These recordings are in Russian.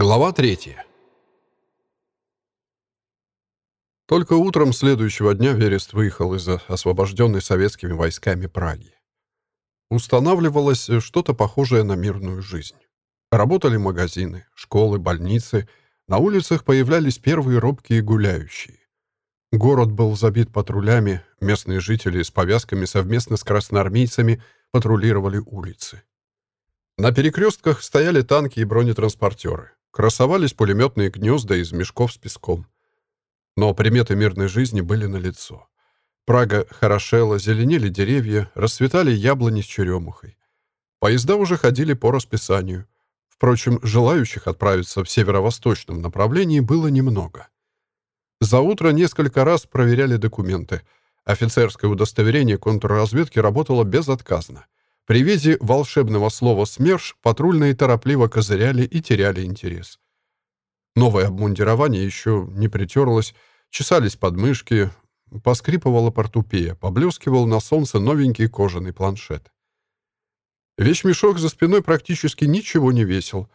Глава третья. Только утром следующего дня Верест выехал из освобожденной советскими войсками Праги. Устанавливалось что-то похожее на мирную жизнь. Работали магазины, школы, больницы, на улицах появлялись первые робкие гуляющие. Город был забит патрулями, местные жители с повязками совместно с красноармейцами патрулировали улицы. На перекрестках стояли танки и бронетранспортеры. Красовались пулеметные гнезда из мешков с песком. Но приметы мирной жизни были налицо. Прага хорошела, зеленели деревья, расцветали яблони с черемухой. Поезда уже ходили по расписанию. Впрочем, желающих отправиться в северо-восточном направлении было немного. За утро несколько раз проверяли документы. Офицерское удостоверение контрразведки работало безотказно. При виде волшебного слова «СМЕРШ» патрульные торопливо козыряли и теряли интерес. Новое обмундирование еще не притерлось, чесались подмышки, поскрипывала портупея, поблескивал на солнце новенький кожаный планшет. Вещмешок за спиной практически ничего не весил.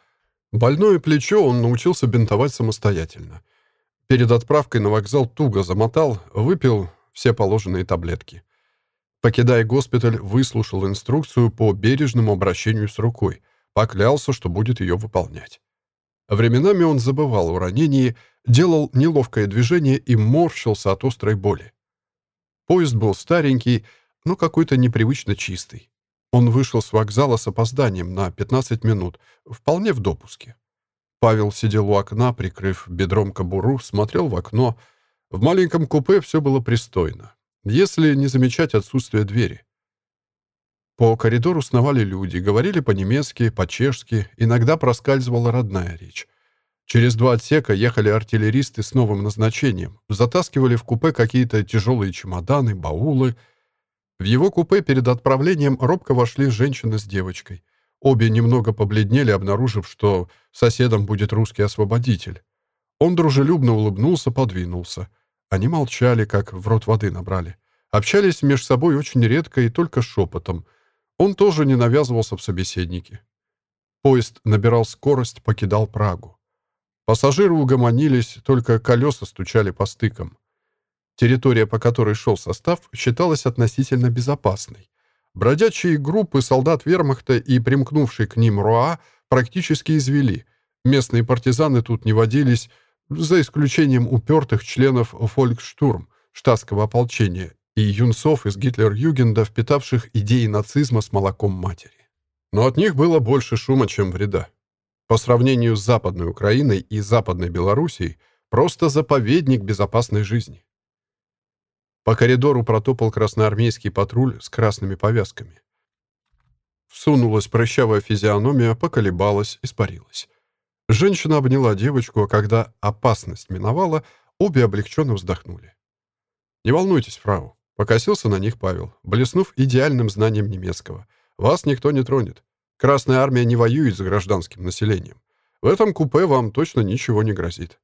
Больное плечо он научился бинтовать самостоятельно. Перед отправкой на вокзал туго замотал, выпил все положенные таблетки. Покидая госпиталь, выслушал инструкцию по бережному обращению с рукой, поклялся, что будет ее выполнять. Временами он забывал о ранении, делал неловкое движение и морщился от острой боли. Поезд был старенький, но какой-то непривычно чистый. Он вышел с вокзала с опозданием на 15 минут, вполне в допуске. Павел сидел у окна, прикрыв бедром кобуру, смотрел в окно. В маленьком купе все было пристойно если не замечать отсутствие двери. По коридору сновали люди, говорили по-немецки, по-чешски, иногда проскальзывала родная речь. Через два отсека ехали артиллеристы с новым назначением, затаскивали в купе какие-то тяжелые чемоданы, баулы. В его купе перед отправлением робко вошли женщина с девочкой. Обе немного побледнели, обнаружив, что соседом будет русский освободитель. Он дружелюбно улыбнулся, подвинулся — они молчали, как в рот воды набрали. Общались между собой очень редко и только шепотом. Он тоже не навязывался в собеседнике. Поезд набирал скорость, покидал Прагу. Пассажиры угомонились, только колеса стучали по стыкам. Территория, по которой шел состав, считалась относительно безопасной. Бродячие группы солдат вермахта и примкнувший к ним РОА практически извели. Местные партизаны тут не водились, за исключением упертых членов «Фолькштурм» штатского ополчения и юнцов из Гитлер-Югенда, впитавших идеи нацизма с молоком матери. Но от них было больше шума, чем вреда. По сравнению с Западной Украиной и Западной Белоруссией, просто заповедник безопасной жизни. По коридору протопал красноармейский патруль с красными повязками. Всунулась прыщавая физиономия, поколебалась, испарилась. Женщина обняла девочку, а когда опасность миновала, обе облегченно вздохнули. «Не волнуйтесь, фрау», — покосился на них Павел, блеснув идеальным знанием немецкого. «Вас никто не тронет. Красная армия не воюет с гражданским населением. В этом купе вам точно ничего не грозит».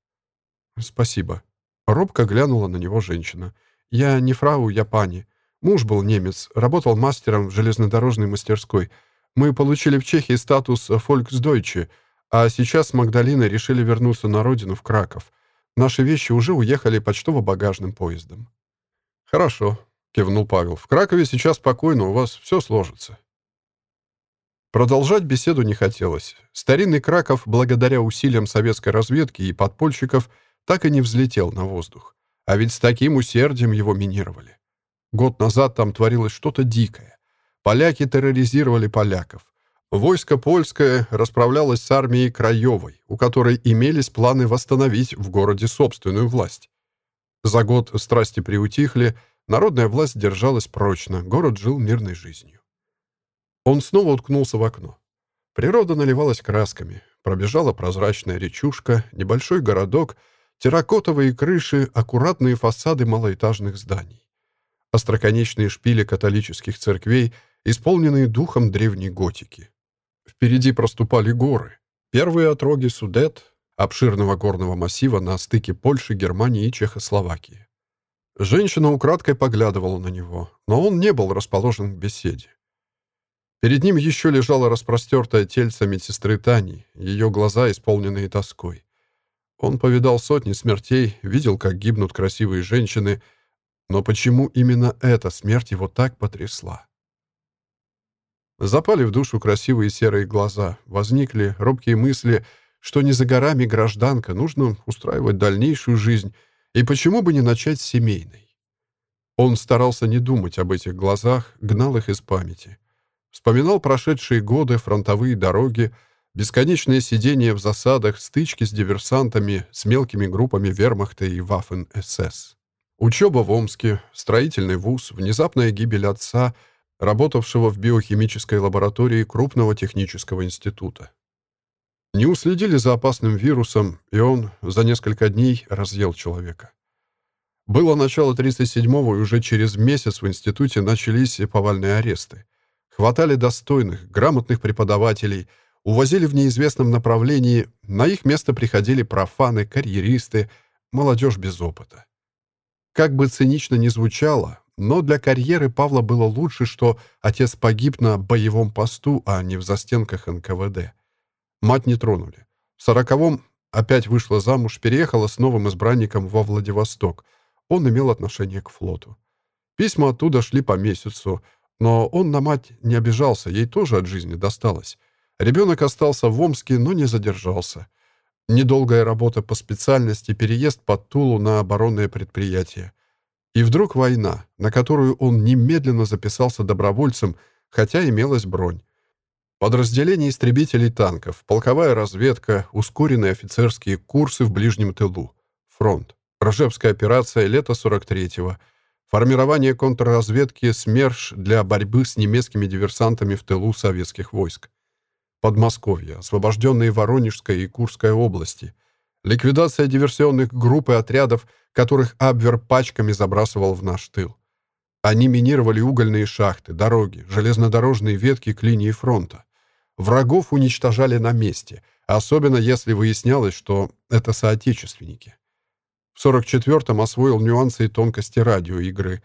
«Спасибо». Робко глянула на него женщина. «Я не фрау, я пани. Муж был немец, работал мастером в железнодорожной мастерской. Мы получили в Чехии статус «Фольксдойче», а сейчас с Магдалиной решили вернуться на родину, в Краков. Наши вещи уже уехали почтово-багажным поездом». «Хорошо», — кивнул Павел. «В Кракове сейчас спокойно, у вас все сложится». Продолжать беседу не хотелось. Старинный Краков, благодаря усилиям советской разведки и подпольщиков, так и не взлетел на воздух. А ведь с таким усердием его минировали. Год назад там творилось что-то дикое. Поляки терроризировали поляков. Войско польское расправлялось с армией Краевой, у которой имелись планы восстановить в городе собственную власть. За год страсти приутихли, народная власть держалась прочно, город жил мирной жизнью. Он снова уткнулся в окно. Природа наливалась красками. Пробежала прозрачная речушка, небольшой городок, терракотовые крыши, аккуратные фасады малоэтажных зданий. Остроконечные шпили католических церквей, исполненные духом древней готики. Впереди проступали горы. Первые отроги Судет, обширного горного массива на стыке Польши, Германии и Чехословакии. Женщина украдкой поглядывала на него, но он не был расположен к беседе. Перед ним еще лежала распростертая тельце медсестры Тани, ее глаза исполненные тоской. Он повидал сотни смертей, видел, как гибнут красивые женщины, но почему именно эта смерть его так потрясла? Запали в душу красивые серые глаза, возникли робкие мысли, что не за горами гражданка, нужно устраивать дальнейшую жизнь, и почему бы не начать с семейной? Он старался не думать об этих глазах, гнал их из памяти. Вспоминал прошедшие годы, фронтовые дороги, бесконечные сидения в засадах, стычки с диверсантами, с мелкими группами вермахта и ваффен-СС. Учеба в Омске, строительный вуз, внезапная гибель отца, работавшего в биохимической лаборатории крупного технического института. Не уследили за опасным вирусом, и он за несколько дней разъел человека. Было начало 37-го, и уже через месяц в институте начались повальные аресты. Хватали достойных, грамотных преподавателей, увозили в неизвестном направлении, на их место приходили профаны, карьеристы, молодежь без опыта. Как бы цинично ни звучало, но для карьеры Павла было лучше, что отец погиб на боевом посту, а не в застенках НКВД. Мать не тронули. В сороковом опять вышла замуж, переехала с новым избранником во Владивосток. Он имел отношение к флоту. Письма оттуда шли по месяцу, но он на мать не обижался, ей тоже от жизни досталось. Ребенок остался в Омске, но не задержался. Недолгая работа по специальности, переезд под Тулу на оборонное предприятие. И вдруг война, на которую он немедленно записался добровольцем, хотя имелась бронь. Подразделение истребителей танков, полковая разведка, ускоренные офицерские курсы в ближнем тылу. Фронт. Рожевская операция лето 43-го. Формирование контрразведки СМЕРШ для борьбы с немецкими диверсантами в тылу советских войск. Подмосковье. Освобожденные Воронежская и Курская области. Ликвидация диверсионных групп и отрядов, которых Абвер пачками забрасывал в наш тыл. Они минировали угольные шахты, дороги, железнодорожные ветки к линии фронта. Врагов уничтожали на месте, особенно если выяснялось, что это соотечественники. В 44-м освоил нюансы и тонкости радиоигры.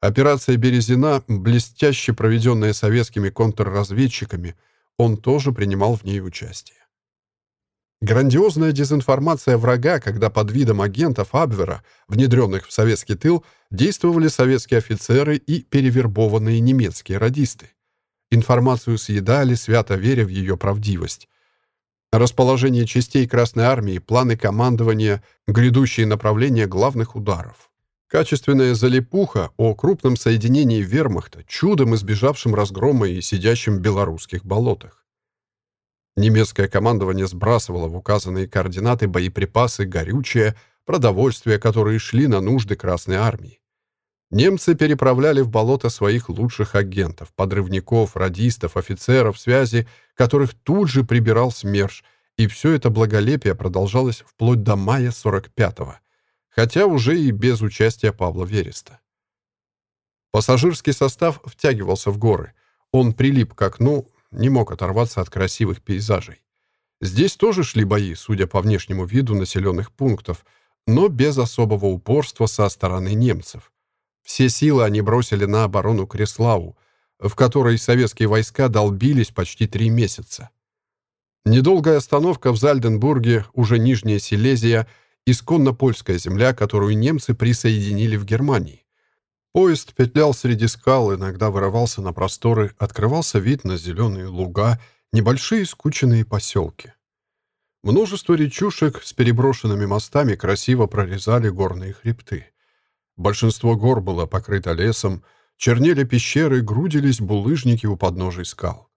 Операция «Березина», блестяще проведенная советскими контрразведчиками, он тоже принимал в ней участие. Грандиозная дезинформация врага, когда под видом агентов Абвера, внедренных в советский тыл, действовали советские офицеры и перевербованные немецкие радисты. Информацию съедали, свято веря в ее правдивость. Расположение частей Красной Армии, планы командования, грядущие направления главных ударов. Качественная залипуха о крупном соединении вермахта, чудом избежавшем разгрома и сидящем в белорусских болотах. Немецкое командование сбрасывало в указанные координаты боеприпасы, горючее, продовольствие, которые шли на нужды Красной Армии. Немцы переправляли в болото своих лучших агентов, подрывников, радистов, офицеров связи, которых тут же прибирал СМЕРШ, и все это благолепие продолжалось вплоть до мая 45-го, хотя уже и без участия Павла Вереста. Пассажирский состав втягивался в горы. Он прилип к окну, не мог оторваться от красивых пейзажей. Здесь тоже шли бои, судя по внешнему виду населенных пунктов, но без особого упорства со стороны немцев. Все силы они бросили на оборону Креславу, в которой советские войска долбились почти три месяца. Недолгая остановка в Зальденбурге, уже Нижняя Силезия, исконно польская земля, которую немцы присоединили в Германии. Поезд петлял среди скал, иногда вырывался на просторы, открывался вид на зеленые луга, небольшие скученные поселки. Множество речушек с переброшенными мостами красиво прорезали горные хребты. Большинство гор было покрыто лесом, чернели пещеры, грудились булыжники у подножий скал.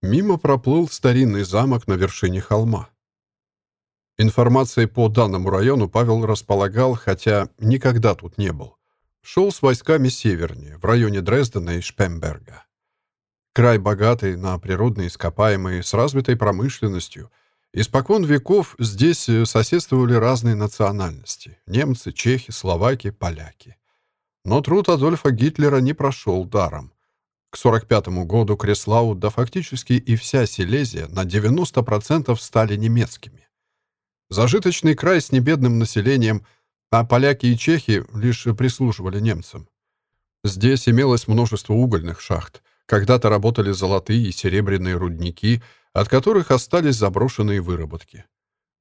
Мимо проплыл старинный замок на вершине холма. Информацией по данному району Павел располагал, хотя никогда тут не был. Шел с войсками севернее, в районе Дрездена и Шпемберга. Край богатый на природные ископаемые, с развитой промышленностью — Испокон веков здесь э, соседствовали разные национальности — немцы, чехи, словаки, поляки. Но труд Адольфа Гитлера не прошел даром. К 1945 году Креслау, да фактически и вся Силезия, на 90% стали немецкими. Зажиточный край с небедным населением, а поляки и чехи лишь прислуживали немцам. Здесь имелось множество угольных шахт, Когда-то работали золотые и серебряные рудники, от которых остались заброшенные выработки.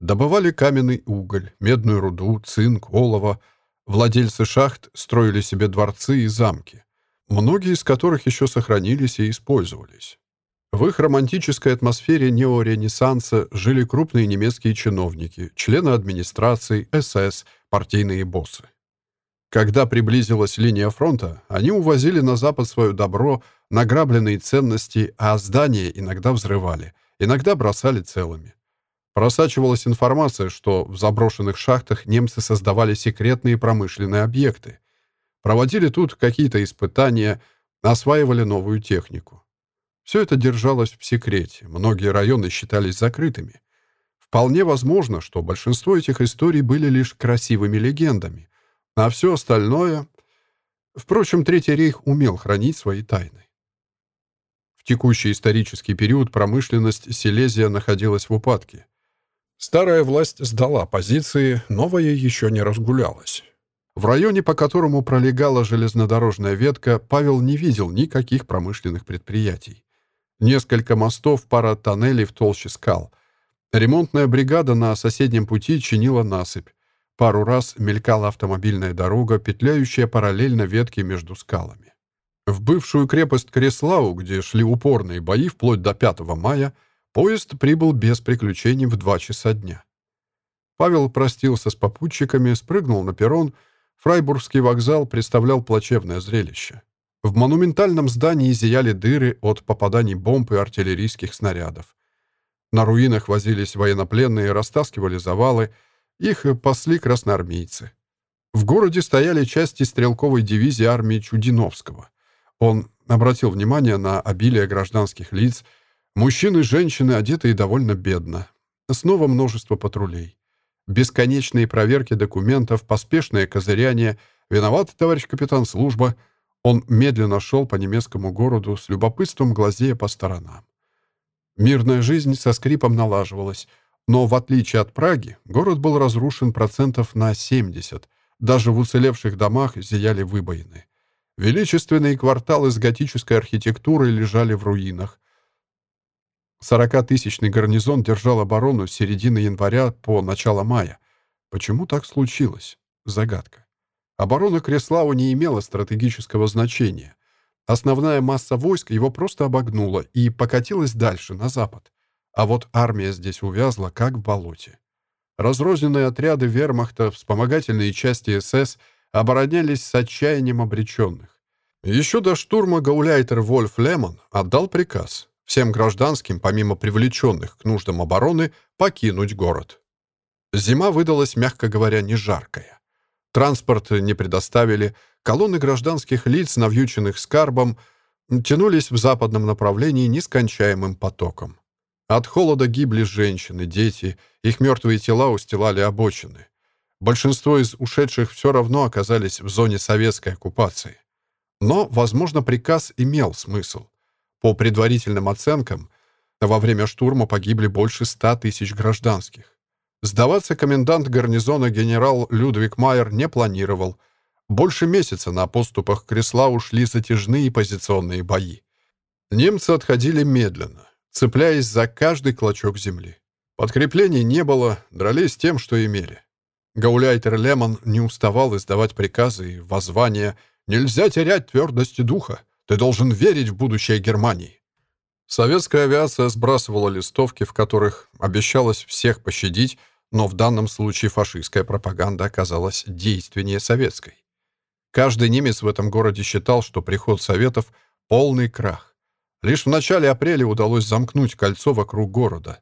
Добывали каменный уголь, медную руду, цинк, олово. Владельцы шахт строили себе дворцы и замки, многие из которых еще сохранились и использовались. В их романтической атмосфере неоренессанса жили крупные немецкие чиновники, члены администрации, СС, партийные боссы. Когда приблизилась линия фронта, они увозили на запад свое добро, награбленные ценности, а здания иногда взрывали, иногда бросали целыми. Просачивалась информация, что в заброшенных шахтах немцы создавали секретные промышленные объекты, проводили тут какие-то испытания, осваивали новую технику. Все это держалось в секрете, многие районы считались закрытыми. Вполне возможно, что большинство этих историй были лишь красивыми легендами, а все остальное... Впрочем, Третий рейх умел хранить свои тайны. В текущий исторический период промышленность Силезия находилась в упадке. Старая власть сдала позиции, новая еще не разгулялась. В районе, по которому пролегала железнодорожная ветка, Павел не видел никаких промышленных предприятий. Несколько мостов, пара тоннелей в толще скал. Ремонтная бригада на соседнем пути чинила насыпь. Пару раз мелькала автомобильная дорога, петляющая параллельно ветке между скалами. В бывшую крепость Креслау, где шли упорные бои вплоть до 5 мая, поезд прибыл без приключений в 2 часа дня. Павел простился с попутчиками, спрыгнул на перрон. Фрайбургский вокзал представлял плачевное зрелище. В монументальном здании зияли дыры от попаданий бомб и артиллерийских снарядов. На руинах возились военнопленные, растаскивали завалы — их пасли красноармейцы. В городе стояли части стрелковой дивизии армии Чудиновского. Он обратил внимание на обилие гражданских лиц, мужчины и женщины, одетые довольно бедно. Снова множество патрулей. Бесконечные проверки документов, поспешное козыряние. «Виноват, товарищ капитан, служба». Он медленно шел по немецкому городу с любопытством глазея по сторонам. Мирная жизнь со скрипом налаживалась — но, в отличие от Праги, город был разрушен процентов на 70. Даже в уцелевших домах зияли выбоины. Величественные кварталы с готической архитектурой лежали в руинах. Сорокатысячный гарнизон держал оборону с середины января по начало мая. Почему так случилось? Загадка. Оборона Креслава не имела стратегического значения. Основная масса войск его просто обогнула и покатилась дальше, на запад. А вот армия здесь увязла, как в болоте. Разрозненные отряды вермахта, вспомогательные части СС оборонялись с отчаянием обреченных. Еще до штурма гауляйтер Вольф Лемон отдал приказ всем гражданским, помимо привлеченных к нуждам обороны, покинуть город. Зима выдалась, мягко говоря, не жаркая. Транспорт не предоставили, колонны гражданских лиц, навьюченных скарбом, тянулись в западном направлении нескончаемым потоком. От холода гибли женщины, дети, их мертвые тела устилали обочины. Большинство из ушедших все равно оказались в зоне советской оккупации. Но, возможно, приказ имел смысл. По предварительным оценкам, во время штурма погибли больше ста тысяч гражданских. Сдаваться комендант гарнизона генерал Людвиг Майер не планировал. Больше месяца на поступах кресла ушли затяжные позиционные бои. Немцы отходили медленно цепляясь за каждый клочок земли. Подкреплений не было, дрались тем, что имели. Гауляйтер Лемон не уставал издавать приказы и воззвания «Нельзя терять твердости духа! Ты должен верить в будущее Германии!» Советская авиация сбрасывала листовки, в которых обещалось всех пощадить, но в данном случае фашистская пропаганда оказалась действеннее советской. Каждый немец в этом городе считал, что приход Советов — полный крах. Лишь в начале апреля удалось замкнуть кольцо вокруг города.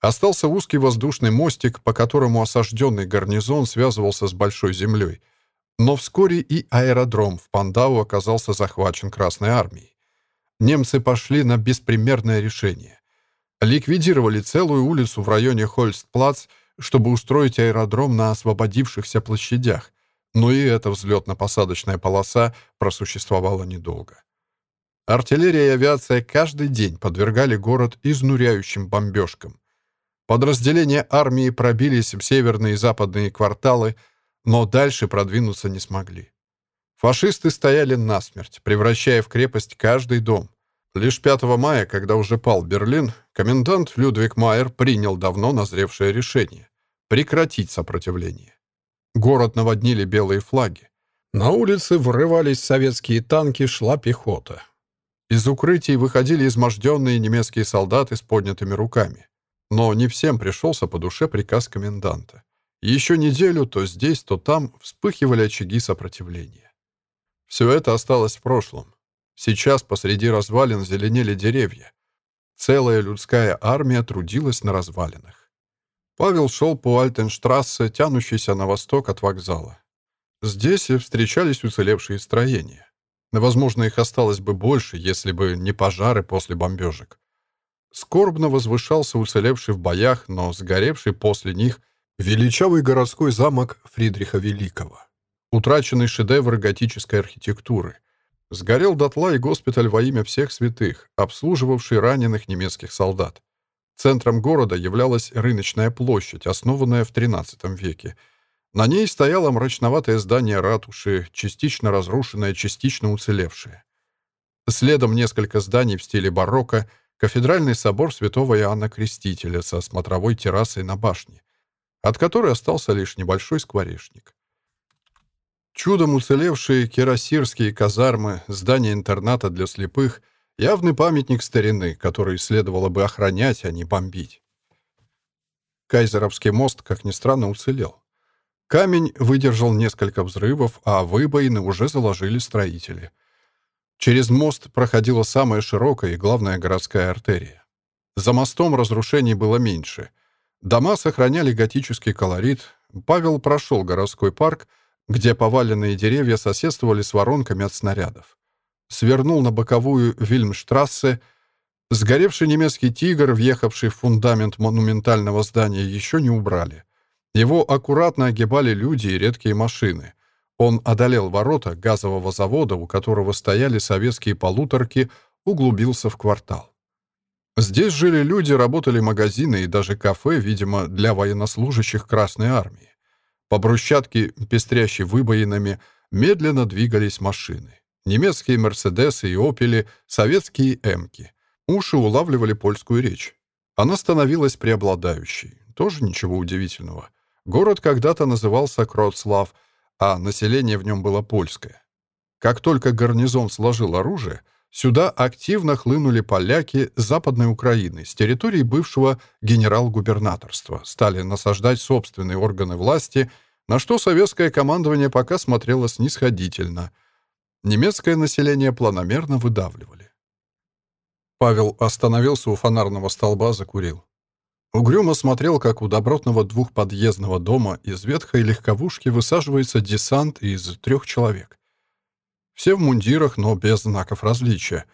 Остался узкий воздушный мостик, по которому осажденный гарнизон связывался с Большой землей. Но вскоре и аэродром в Пандау оказался захвачен Красной армией. Немцы пошли на беспримерное решение. Ликвидировали целую улицу в районе Хольстплац, чтобы устроить аэродром на освободившихся площадях. Но и эта взлетно-посадочная полоса просуществовала недолго. Артиллерия и авиация каждый день подвергали город изнуряющим бомбежкам. Подразделения армии пробились в северные и западные кварталы, но дальше продвинуться не смогли. Фашисты стояли насмерть, превращая в крепость каждый дом. Лишь 5 мая, когда уже пал Берлин, комендант Людвиг Майер принял давно назревшее решение — прекратить сопротивление. Город наводнили белые флаги. На улицы врывались советские танки, шла пехота. Из укрытий выходили изможденные немецкие солдаты с поднятыми руками. Но не всем пришелся по душе приказ коменданта. Еще неделю то здесь, то там вспыхивали очаги сопротивления. Все это осталось в прошлом. Сейчас посреди развалин зеленели деревья. Целая людская армия трудилась на развалинах. Павел шел по Альтенштрассе, тянущейся на восток от вокзала. Здесь встречались уцелевшие строения. Возможно, их осталось бы больше, если бы не пожары после бомбежек. Скорбно возвышался уцелевший в боях, но сгоревший после них величавый городской замок Фридриха Великого. Утраченный шедевр готической архитектуры. Сгорел дотла и госпиталь во имя всех святых, обслуживавший раненых немецких солдат. Центром города являлась рыночная площадь, основанная в XIII веке — на ней стояло мрачноватое здание ратуши, частично разрушенное, частично уцелевшее. Следом несколько зданий в стиле барокко, кафедральный собор святого Иоанна Крестителя со смотровой террасой на башне, от которой остался лишь небольшой скворечник. Чудом уцелевшие кирасирские казармы, здание интерната для слепых — явный памятник старины, который следовало бы охранять, а не бомбить. Кайзеровский мост, как ни странно, уцелел. Камень выдержал несколько взрывов, а выбоины уже заложили строители. Через мост проходила самая широкая и главная городская артерия. За мостом разрушений было меньше. Дома сохраняли готический колорит. Павел прошел городской парк, где поваленные деревья соседствовали с воронками от снарядов. Свернул на боковую Вильмштрассе. Сгоревший немецкий «Тигр», въехавший в фундамент монументального здания, еще не убрали. Его аккуратно огибали люди и редкие машины. Он одолел ворота газового завода, у которого стояли советские полуторки, углубился в квартал. Здесь жили люди, работали магазины и даже кафе, видимо, для военнослужащих Красной Армии. По брусчатке, пестрящей выбоинами, медленно двигались машины. Немецкие «Мерседесы» и «Опели», советские «Эмки». Уши улавливали польскую речь. Она становилась преобладающей. Тоже ничего удивительного. Город когда-то назывался Кроцлав, а население в нем было польское. Как только гарнизон сложил оружие, сюда активно хлынули поляки с Западной Украины, с территории бывшего генерал-губернаторства, стали насаждать собственные органы власти, на что советское командование пока смотрело снисходительно. Немецкое население планомерно выдавливали. Павел остановился у фонарного столба, закурил. Угрюмо смотрел, как у добротного двухподъездного дома из ветхой легковушки высаживается десант из трех человек. Все в мундирах, но без знаков различия,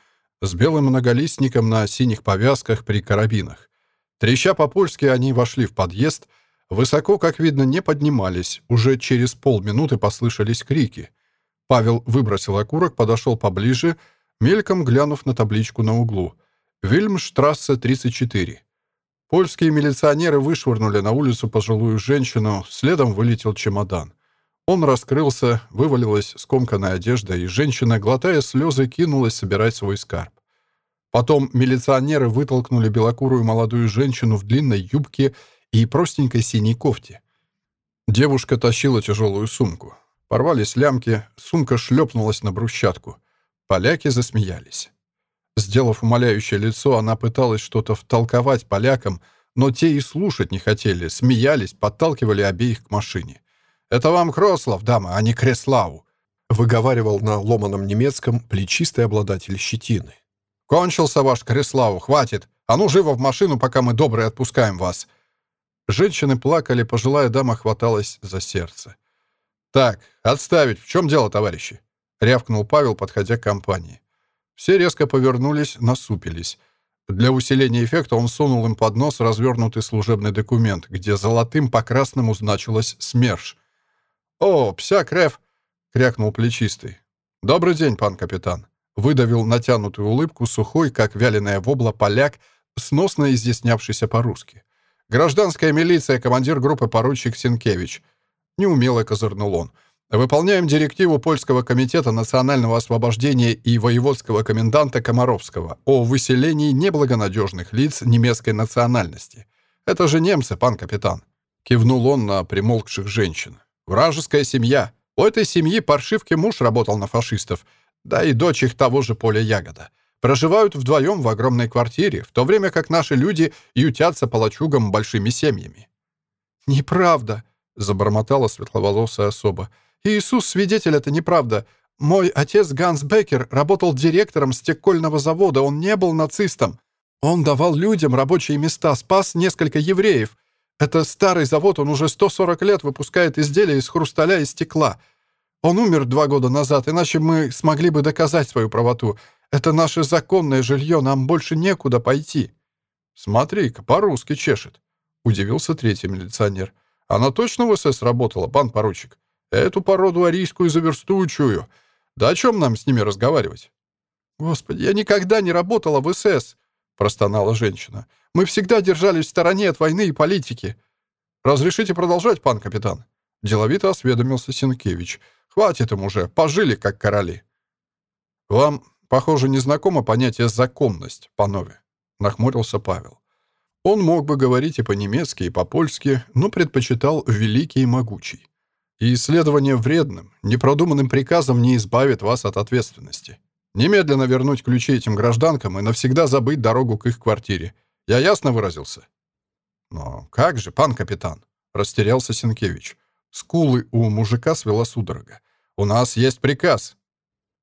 с белым многолистником на синих повязках при карабинах. Треща по-польски, они вошли в подъезд, высоко, как видно, не поднимались, уже через полминуты послышались крики. Павел выбросил окурок, подошел поближе, мельком глянув на табличку на углу. «Вильмштрассе, 34». Польские милиционеры вышвырнули на улицу пожилую женщину, следом вылетел чемодан. Он раскрылся, вывалилась скомканная одежда, и женщина, глотая слезы, кинулась собирать свой скарб. Потом милиционеры вытолкнули белокурую молодую женщину в длинной юбке и простенькой синей кофте. Девушка тащила тяжелую сумку. Порвались лямки, сумка шлепнулась на брусчатку. Поляки засмеялись. Сделав умоляющее лицо, она пыталась что-то втолковать полякам, но те и слушать не хотели, смеялись, подталкивали обеих к машине. «Это вам Крослав, дама, а не Креслау», — выговаривал на ломаном немецком плечистый обладатель щетины. «Кончился ваш Креслау, хватит! А ну живо в машину, пока мы добрые отпускаем вас!» Женщины плакали, пожилая дама хваталась за сердце. «Так, отставить! В чем дело, товарищи?» — рявкнул Павел, подходя к компании. Все резко повернулись, насупились. Для усиления эффекта он сунул им под нос развернутый служебный документ, где золотым по красному значилось «СМЕРШ». «О, псяк, Реф!» — крякнул плечистый. «Добрый день, пан капитан!» Выдавил натянутую улыбку сухой, как вяленая вобла, поляк, сносно изъяснявшийся по-русски. «Гражданская милиция, командир группы поручик Сенкевич». Неумело козырнул он. Выполняем директиву Польского комитета национального освобождения и воеводского коменданта Комаровского о выселении неблагонадежных лиц немецкой национальности. Это же немцы, пан капитан. Кивнул он на примолкших женщин. Вражеская семья. У этой семьи паршивки муж работал на фашистов, да и дочь их того же поля ягода. Проживают вдвоем в огромной квартире, в то время как наши люди ютятся по лачугам большими семьями. «Неправда», — забормотала светловолосая особа. «Иисус свидетель, это неправда. Мой отец Ганс Беккер работал директором стекольного завода, он не был нацистом. Он давал людям рабочие места, спас несколько евреев. Это старый завод, он уже 140 лет выпускает изделия из хрусталя и стекла. Он умер два года назад, иначе мы смогли бы доказать свою правоту. Это наше законное жилье, нам больше некуда пойти». «Смотри-ка, по-русски чешет», — удивился третий милиционер. «Она точно в СС работала, пан поручик? Эту породу арийскую заверстучую. Да о чем нам с ними разговаривать?» «Господи, я никогда не работала в СС», — простонала женщина. «Мы всегда держались в стороне от войны и политики». «Разрешите продолжать, пан капитан?» Деловито осведомился Сенкевич. «Хватит им уже, пожили как короли». «Вам Похоже, незнакомо понятие «законность» по-нове», — нахмурился Павел. Он мог бы говорить и по-немецки, и по-польски, но предпочитал «великий и могучий». И исследование вредным, непродуманным приказом не избавит вас от ответственности. Немедленно вернуть ключи этим гражданкам и навсегда забыть дорогу к их квартире. Я ясно выразился? Но как же, пан капитан? Растерялся Сенкевич. Скулы у мужика свела судорога. У нас есть приказ.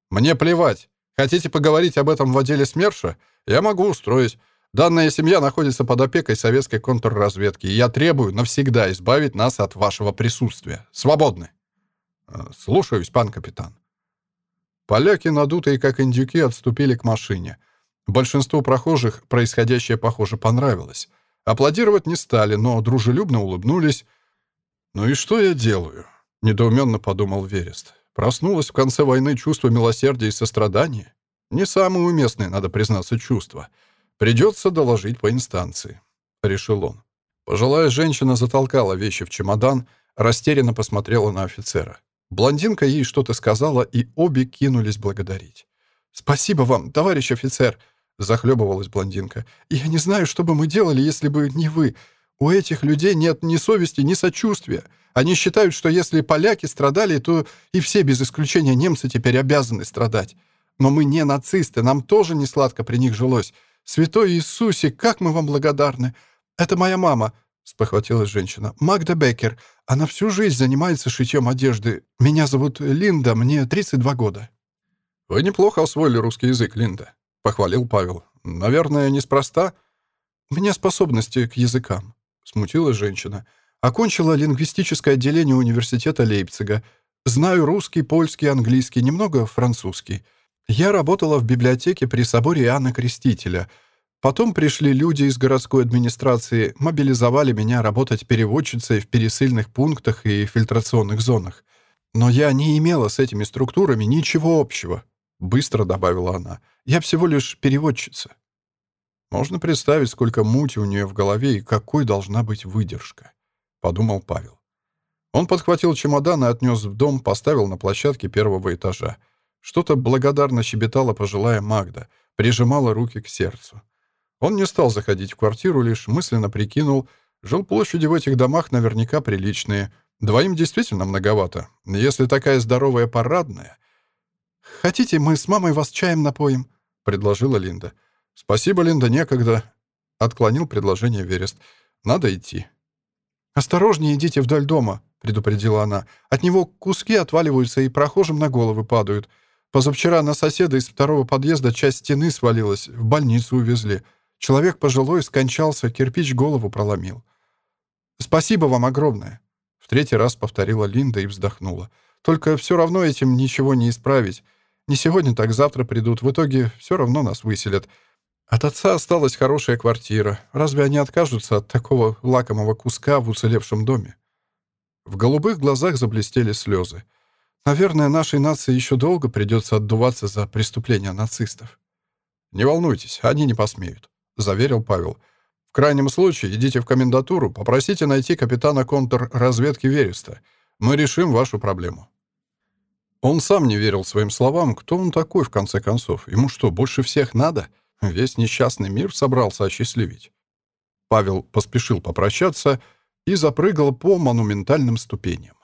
Мне плевать. Хотите поговорить об этом в отделе СМЕРШа? Я могу устроить. Данная семья находится под опекой советской контрразведки, и я требую навсегда избавить нас от вашего присутствия. Свободны. Э, слушаюсь, пан капитан. Поляки, надутые как индюки, отступили к машине. Большинству прохожих происходящее, похоже, понравилось. Аплодировать не стали, но дружелюбно улыбнулись. «Ну и что я делаю?» — недоуменно подумал Верест. Проснулось в конце войны чувство милосердия и сострадания? Не самое уместное, надо признаться, чувство. Придется доложить по инстанции, — решил он. Пожилая женщина затолкала вещи в чемодан, растерянно посмотрела на офицера. Блондинка ей что-то сказала, и обе кинулись благодарить. «Спасибо вам, товарищ офицер!» — захлебывалась блондинка. «Я не знаю, что бы мы делали, если бы не вы. У этих людей нет ни совести, ни сочувствия. Они считают, что если поляки страдали, то и все без исключения немцы теперь обязаны страдать. Но мы не нацисты, нам тоже не сладко при них жилось. Святой Иисусе, как мы вам благодарны. Это моя мама, спохватилась женщина. Магда Беккер. Она всю жизнь занимается шитьем одежды. Меня зовут Линда, мне 32 года. Вы неплохо освоили русский язык, Линда, похвалил Павел. Наверное, неспроста. У меня способности к языкам, смутилась женщина. Окончила лингвистическое отделение университета Лейпцига. Знаю русский, польский, английский, немного французский. Я работала в библиотеке при соборе Иоанна Крестителя. Потом пришли люди из городской администрации, мобилизовали меня работать переводчицей в пересыльных пунктах и фильтрационных зонах. Но я не имела с этими структурами ничего общего, быстро добавила она. Я всего лишь переводчица. Можно представить, сколько мути у нее в голове и какой должна быть выдержка подумал Павел. Он подхватил чемодан и отнес в дом, поставил на площадке первого этажа. Что-то благодарно щебетала пожилая Магда, прижимала руки к сердцу. Он не стал заходить в квартиру, лишь мысленно прикинул, жил площади в этих домах наверняка приличные. Двоим действительно многовато. Если такая здоровая парадная... «Хотите, мы с мамой вас чаем напоим?» — предложила Линда. «Спасибо, Линда, некогда», — отклонил предложение Верест. «Надо идти». «Осторожнее идите вдоль дома», — предупредила она. «От него куски отваливаются и прохожим на головы падают. Позавчера на соседа из второго подъезда часть стены свалилась, в больницу увезли. Человек пожилой скончался, кирпич голову проломил». «Спасибо вам огромное», — в третий раз повторила Линда и вздохнула. «Только все равно этим ничего не исправить. Не сегодня, так завтра придут. В итоге все равно нас выселят. От отца осталась хорошая квартира. Разве они откажутся от такого лакомого куска в уцелевшем доме? В голубых глазах заблестели слезы. Наверное, нашей нации еще долго придется отдуваться за преступления нацистов. «Не волнуйтесь, они не посмеют», — заверил Павел. «В крайнем случае идите в комендатуру, попросите найти капитана контрразведки Вереста. Мы решим вашу проблему». Он сам не верил своим словам. Кто он такой, в конце концов? Ему что, больше всех надо? Весь несчастный мир собрался осчастливить. Павел поспешил попрощаться и запрыгал по монументальным ступеням.